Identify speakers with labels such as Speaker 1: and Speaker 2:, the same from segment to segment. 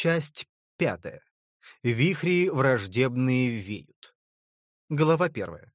Speaker 1: Часть пятая. Вихри враждебные веют. Глава первая.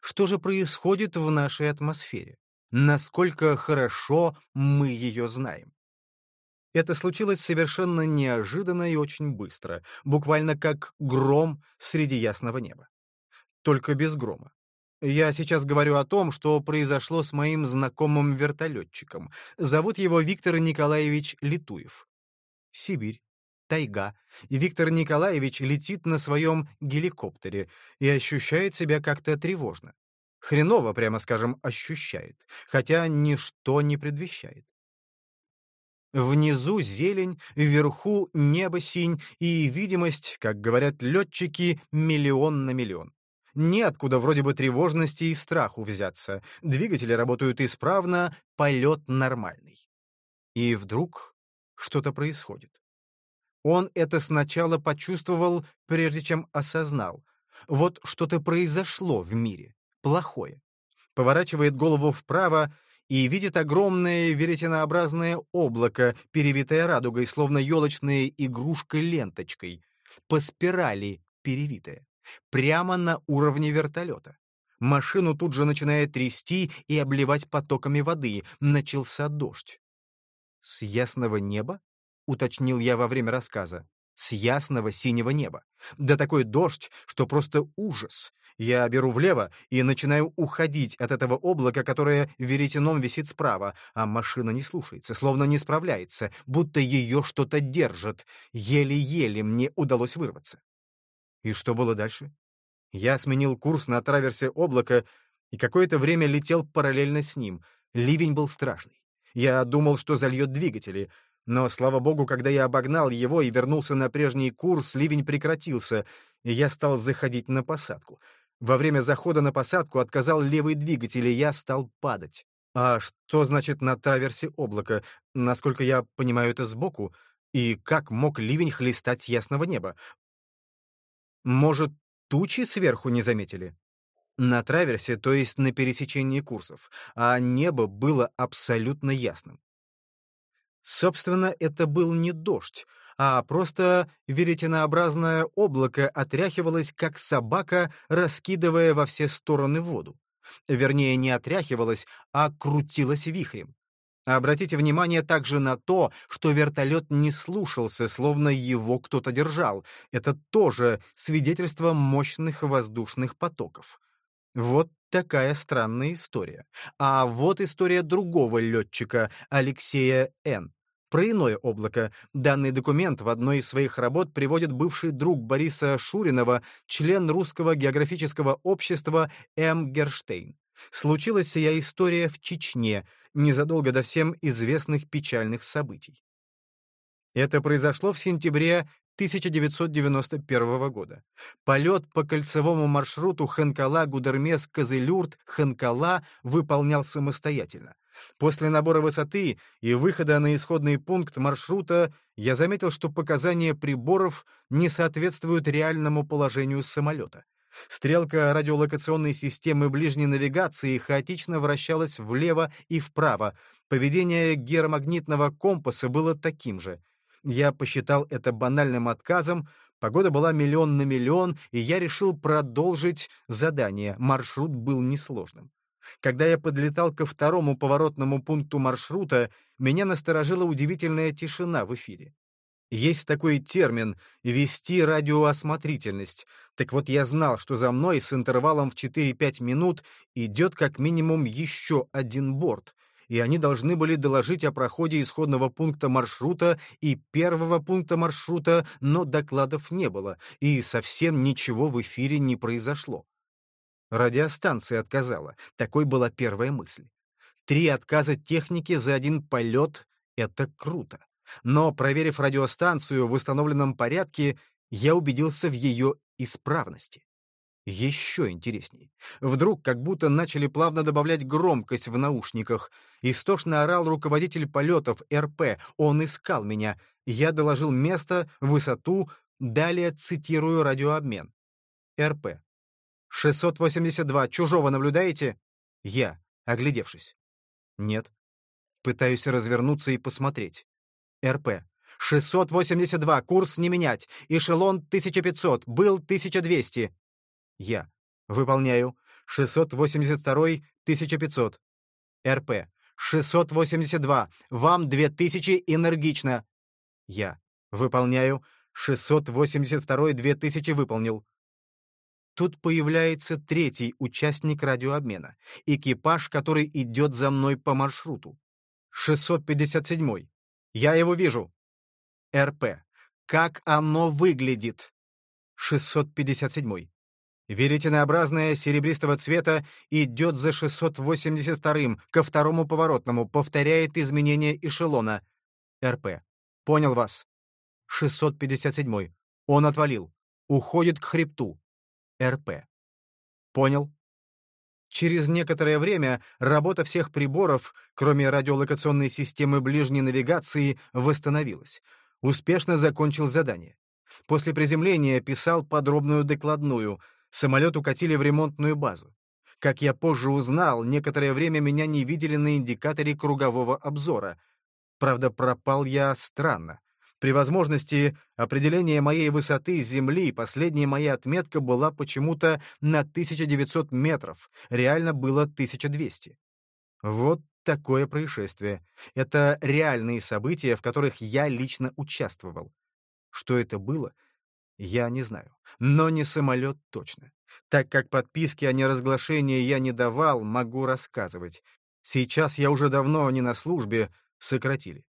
Speaker 1: Что же происходит в нашей атмосфере? Насколько хорошо мы ее знаем? Это случилось совершенно неожиданно и очень быстро, буквально как гром среди ясного неба. Только без грома. Я сейчас говорю о том, что произошло с моим знакомым вертолетчиком. Зовут его Виктор Николаевич Литуев. Сибирь, тайга, и Виктор Николаевич летит на своем геликоптере и ощущает себя как-то тревожно. Хреново, прямо скажем, ощущает, хотя ничто не предвещает. Внизу зелень, вверху небо синь и видимость, как говорят летчики, миллион на миллион. Неоткуда вроде бы тревожности и страху взяться. Двигатели работают исправно, полет нормальный. И вдруг что-то происходит. Он это сначала почувствовал, прежде чем осознал. Вот что-то произошло в мире, плохое. Поворачивает голову вправо и видит огромное веретенообразное облако, перевитое радугой, словно елочная игрушка ленточкой, по спирали перевитая прямо на уровне вертолета. Машину тут же начинает трясти и обливать потоками воды. Начался дождь. «С ясного неба?» — уточнил я во время рассказа. «С ясного синего неба. Да такой дождь, что просто ужас. Я беру влево и начинаю уходить от этого облака, которое веретеном висит справа, а машина не слушается, словно не справляется, будто ее что-то держит. Еле-еле мне удалось вырваться. И что было дальше? Я сменил курс на траверсе облака и какое-то время летел параллельно с ним. Ливень был страшный. Я думал, что зальет двигатели, но, слава богу, когда я обогнал его и вернулся на прежний курс, ливень прекратился, и я стал заходить на посадку. Во время захода на посадку отказал левый двигатель, и я стал падать. А что значит на траверсе облака? Насколько я понимаю, это сбоку. И как мог ливень хлестать ясного неба? Может, тучи сверху не заметили? На траверсе, то есть на пересечении курсов, а небо было абсолютно ясным. Собственно, это был не дождь, а просто веретенообразное облако отряхивалось, как собака, раскидывая во все стороны воду. Вернее, не отряхивалось, а крутилось вихрем. Обратите внимание также на то, что вертолет не слушался, словно его кто-то держал. Это тоже свидетельство мощных воздушных потоков. Вот такая странная история. А вот история другого летчика, Алексея Н. Про иное облако. Данный документ в одной из своих работ приводит бывший друг Бориса Шуринова, член Русского географического общества М. Герштейн. Случилась сия история в Чечне, незадолго до всем известных печальных событий. Это произошло в сентябре 1991 года. Полет по кольцевому маршруту Ханкала-Гудермес-Козылюрт-Ханкала выполнял самостоятельно. После набора высоты и выхода на исходный пункт маршрута я заметил, что показания приборов не соответствуют реальному положению самолета. Стрелка радиолокационной системы ближней навигации хаотично вращалась влево и вправо. Поведение геромагнитного компаса было таким же. Я посчитал это банальным отказом, погода была миллион на миллион, и я решил продолжить задание, маршрут был несложным. Когда я подлетал ко второму поворотному пункту маршрута, меня насторожила удивительная тишина в эфире. Есть такой термин «вести радиоосмотрительность». Так вот, я знал, что за мной с интервалом в 4-5 минут идет как минимум еще один борт, и они должны были доложить о проходе исходного пункта маршрута и первого пункта маршрута, но докладов не было, и совсем ничего в эфире не произошло. Радиостанция отказала. Такой была первая мысль. Три отказа техники за один полет — это круто. Но, проверив радиостанцию в установленном порядке, я убедился в ее исправности. Еще интересней. Вдруг как будто начали плавно добавлять громкость в наушниках. Истошно орал руководитель полетов РП. Он искал меня. Я доложил место, высоту, далее цитирую радиообмен. РП. «682. Чужого наблюдаете?» Я, оглядевшись. «Нет». Пытаюсь развернуться и посмотреть. РП. 682, курс не менять. Эшелон 1500, был 1200. Я. Выполняю. 682, 1500. РП. 682, вам 2000 энергично. Я. Выполняю. 682, 2000 выполнил. Тут появляется третий участник радиообмена. Экипаж, который идет за мной по маршруту. 657. Я его вижу. РП. Как оно выглядит? 657. Веретенообразное серебристого цвета идет за 682-м, ко второму поворотному, повторяет изменение эшелона. РП. Понял вас. 657. Он отвалил. Уходит к хребту. РП. Понял. Через некоторое время работа всех приборов, кроме радиолокационной системы ближней навигации, восстановилась. Успешно закончил задание. После приземления писал подробную докладную. Самолет укатили в ремонтную базу. Как я позже узнал, некоторое время меня не видели на индикаторе кругового обзора. Правда, пропал я странно. При возможности определения моей высоты с Земли последняя моя отметка была почему-то на 1900 метров, реально было 1200. Вот такое происшествие. Это реальные события, в которых я лично участвовал. Что это было, я не знаю. Но не самолет точно. Так как подписки о неразглашении я не давал, могу рассказывать. Сейчас я уже давно не на службе, сократили.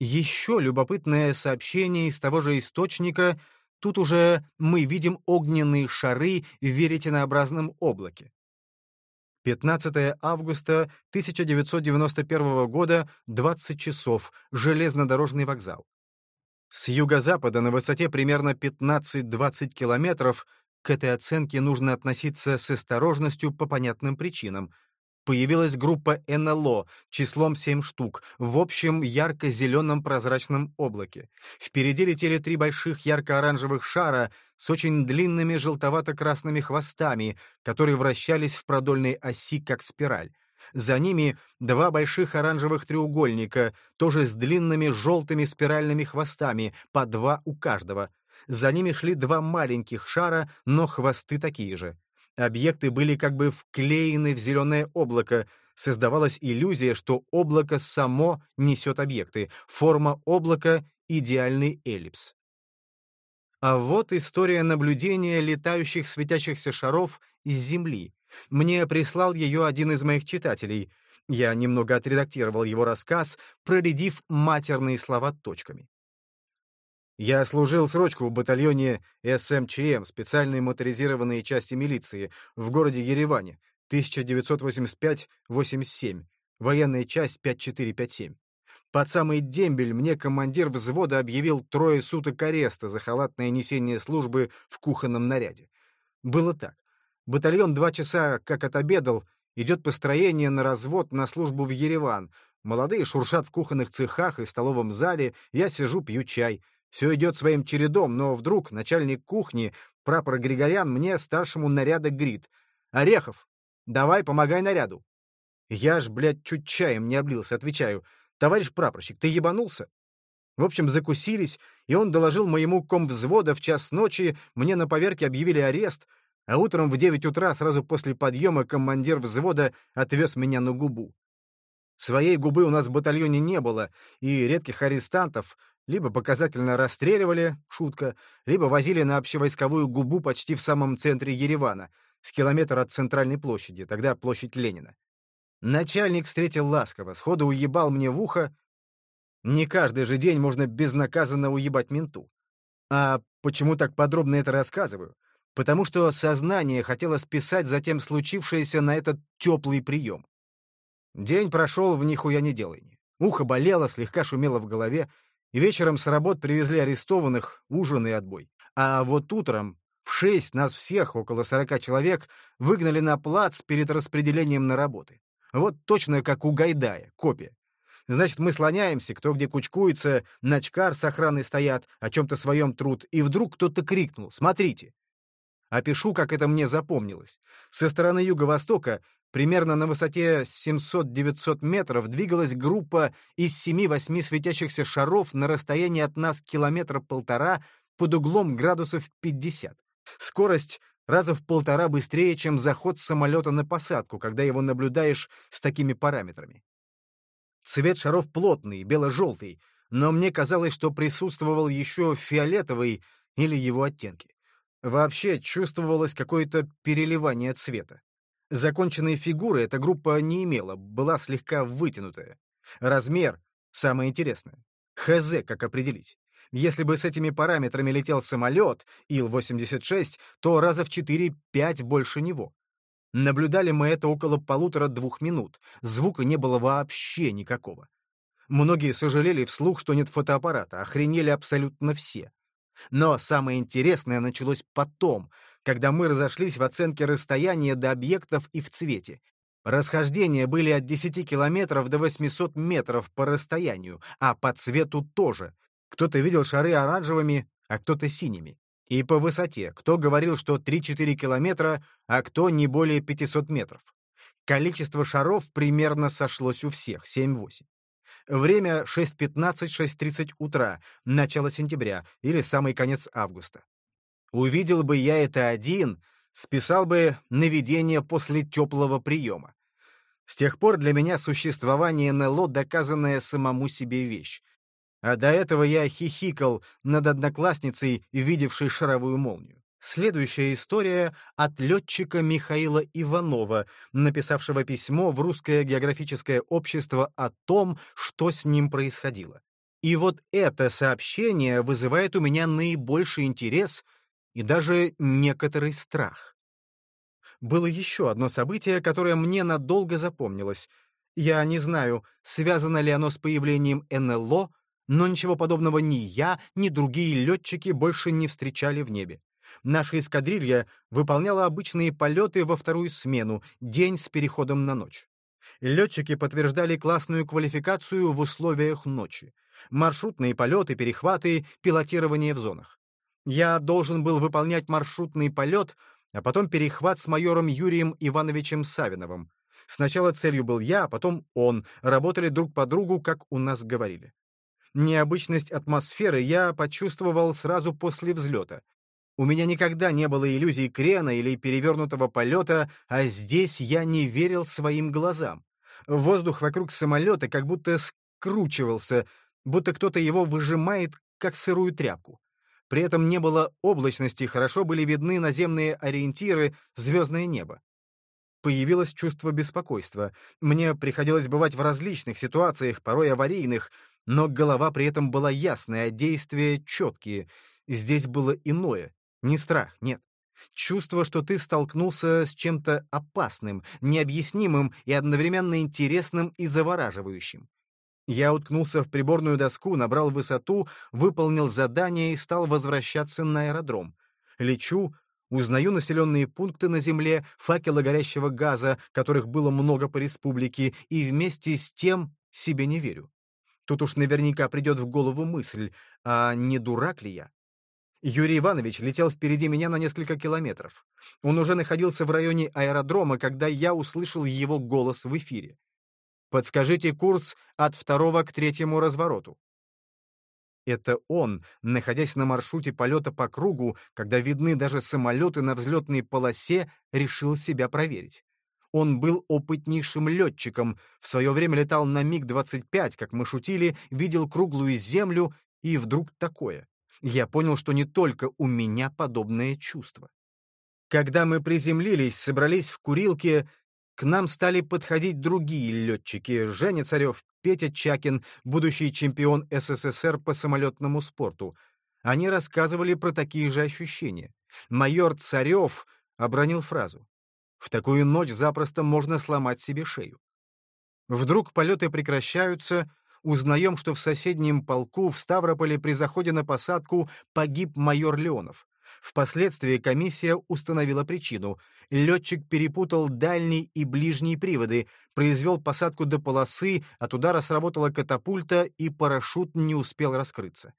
Speaker 1: Еще любопытное сообщение из того же источника. Тут уже мы видим огненные шары в веретенообразном облаке. 15 августа 1991 года, 20 часов, железнодорожный вокзал. С юго-запада на высоте примерно 15-20 километров к этой оценке нужно относиться с осторожностью по понятным причинам — появилась группа НЛО числом 7 штук в общем ярко-зеленом прозрачном облаке. Впереди летели три больших ярко-оранжевых шара с очень длинными желтовато-красными хвостами, которые вращались в продольной оси, как спираль. За ними два больших оранжевых треугольника, тоже с длинными желтыми спиральными хвостами, по два у каждого. За ними шли два маленьких шара, но хвосты такие же. Объекты были как бы вклеены в зеленое облако. Создавалась иллюзия, что облако само несет объекты. Форма облака — идеальный эллипс. А вот история наблюдения летающих светящихся шаров из Земли. Мне прислал ее один из моих читателей. Я немного отредактировал его рассказ, проредив матерные слова точками. Я служил срочку в батальоне СМЧМ, специальные моторизированные части милиции, в городе Ереване, 1985-87, военная часть 5457. Под самый дембель мне командир взвода объявил трое суток ареста за халатное несение службы в кухонном наряде. Было так. Батальон два часа как отобедал, идет построение на развод на службу в Ереван. Молодые шуршат в кухонных цехах и столовом зале, я сижу, пью чай — все идет своим чередом, но вдруг начальник кухни, прапор Григорян, мне, старшему наряда, грит. «Орехов, давай, помогай наряду». Я ж, блядь, чуть чаем не облился, отвечаю. «Товарищ прапорщик, ты ебанулся?» В общем, закусились, и он доложил моему комвзвода в час ночи, мне на поверке объявили арест, а утром в девять утра, сразу после подъема, командир взвода отвез меня на губу. Своей губы у нас в батальоне не было, и редких арестантов, либо показательно расстреливали, шутка, либо возили на общевойсковую губу почти в самом центре Еревана, с километра от центральной площади, тогда площадь Ленина. Начальник встретил ласково, сходу уебал мне в ухо. Не каждый же день можно безнаказанно уебать менту. А почему так подробно это рассказываю? Потому что сознание хотело списать затем случившееся на этот теплый прием. День прошел в нихуя не делании. Ухо болело, слегка шумело в голове, и вечером с работ привезли арестованных, ужин и отбой. А вот утром в шесть нас всех, около сорока человек, выгнали на плац перед распределением на работы. Вот точно как у Гайдая, копия. Значит, мы слоняемся, кто где кучкуется, начкар с охраной стоят, о чем-то своем труд, и вдруг кто-то крикнул «Смотрите!». Опишу, как это мне запомнилось. Со стороны юго-востока, примерно на высоте 700-900 метров, двигалась группа из 7-8 светящихся шаров на расстоянии от нас километра полтора под углом градусов 50. Скорость раза в полтора быстрее, чем заход самолета на посадку, когда его наблюдаешь с такими параметрами. Цвет шаров плотный, бело-желтый, но мне казалось, что присутствовал еще фиолетовый или его оттенки. Вообще чувствовалось какое-то переливание цвета. Законченной фигуры эта группа не имела, была слегка вытянутая. Размер — самое интересное. ХЗ, как определить. Если бы с этими параметрами летел самолет Ил-86, то раза в 4-5 больше него. Наблюдали мы это около полутора-двух минут. Звука не было вообще никакого. Многие сожалели вслух, что нет фотоаппарата, охренели абсолютно все. Но самое интересное началось потом, когда мы разошлись в оценке расстояния до объектов и в цвете. Расхождения были от 10 километров до 800 метров по расстоянию, а по цвету тоже. Кто-то видел шары оранжевыми, а кто-то синими. И по высоте. Кто говорил, что 3-4 километра, а кто не более 500 метров. Количество шаров примерно сошлось у всех — 7-8. Время 6.15-6.30 утра, начало сентября или самый конец августа. Увидел бы я это один, списал бы наведение после теплого приема. С тех пор для меня существование НЛО доказанная самому себе вещь. А до этого я хихикал над одноклассницей, видевшей шаровую молнию. Следующая история от летчика Михаила Иванова, написавшего письмо в Русское географическое общество о том, что с ним происходило. И вот это сообщение вызывает у меня наибольший интерес и даже некоторый страх. Было еще одно событие, которое мне надолго запомнилось. Я не знаю, связано ли оно с появлением НЛО, но ничего подобного ни я, ни другие летчики больше не встречали в небе. Наша эскадрилья выполняла обычные полеты во вторую смену, день с переходом на ночь. Летчики подтверждали классную квалификацию в условиях ночи. Маршрутные полеты, перехваты, пилотирование в зонах. Я должен был выполнять маршрутный полет, а потом перехват с майором Юрием Ивановичем Савиновым. Сначала целью был я, а потом он. Работали друг по другу, как у нас говорили. Необычность атмосферы я почувствовал сразу после взлета. У меня никогда не было иллюзий крена или перевернутого полета, а здесь я не верил своим глазам. Воздух вокруг самолета как будто скручивался, будто кто-то его выжимает, как сырую тряпку. При этом не было облачности, хорошо были видны наземные ориентиры, звездное небо. Появилось чувство беспокойства. Мне приходилось бывать в различных ситуациях, порой аварийных, но голова при этом была ясная, а действия четкие. Здесь было иное. Не страх, нет. Чувство, что ты столкнулся с чем-то опасным, необъяснимым и одновременно интересным и завораживающим. Я уткнулся в приборную доску, набрал высоту, выполнил задание и стал возвращаться на аэродром. Лечу, узнаю населенные пункты на Земле, факелы горящего газа, которых было много по республике, и вместе с тем себе не верю. Тут уж наверняка придет в голову мысль, а не дурак ли я? Юрий Иванович летел впереди меня на несколько километров. Он уже находился в районе аэродрома, когда я услышал его голос в эфире. «Подскажите курс от второго к третьему развороту». Это он, находясь на маршруте полета по кругу, когда видны даже самолеты на взлетной полосе, решил себя проверить. Он был опытнейшим летчиком, в свое время летал на МиГ-25, как мы шутили, видел круглую землю, и вдруг такое я понял, что не только у меня подобное чувство. Когда мы приземлились, собрались в курилке, к нам стали подходить другие летчики — Женя Царев, Петя Чакин, будущий чемпион СССР по самолетному спорту. Они рассказывали про такие же ощущения. Майор Царев обронил фразу. «В такую ночь запросто можно сломать себе шею». Вдруг полеты прекращаются, узнаем, что в соседнем полку в Ставрополе при заходе на посадку погиб майор Леонов. Впоследствии комиссия установила причину. Летчик перепутал дальний и ближний приводы, произвел посадку до полосы, от удара сработала катапульта, и парашют не успел раскрыться.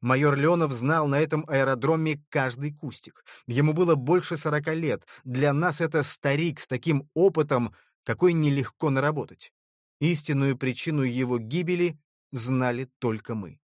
Speaker 1: Майор Леонов знал на этом аэродроме каждый кустик. Ему было больше сорока лет. Для нас это старик с таким опытом, какой нелегко наработать. Истинную причину его гибели знали только мы.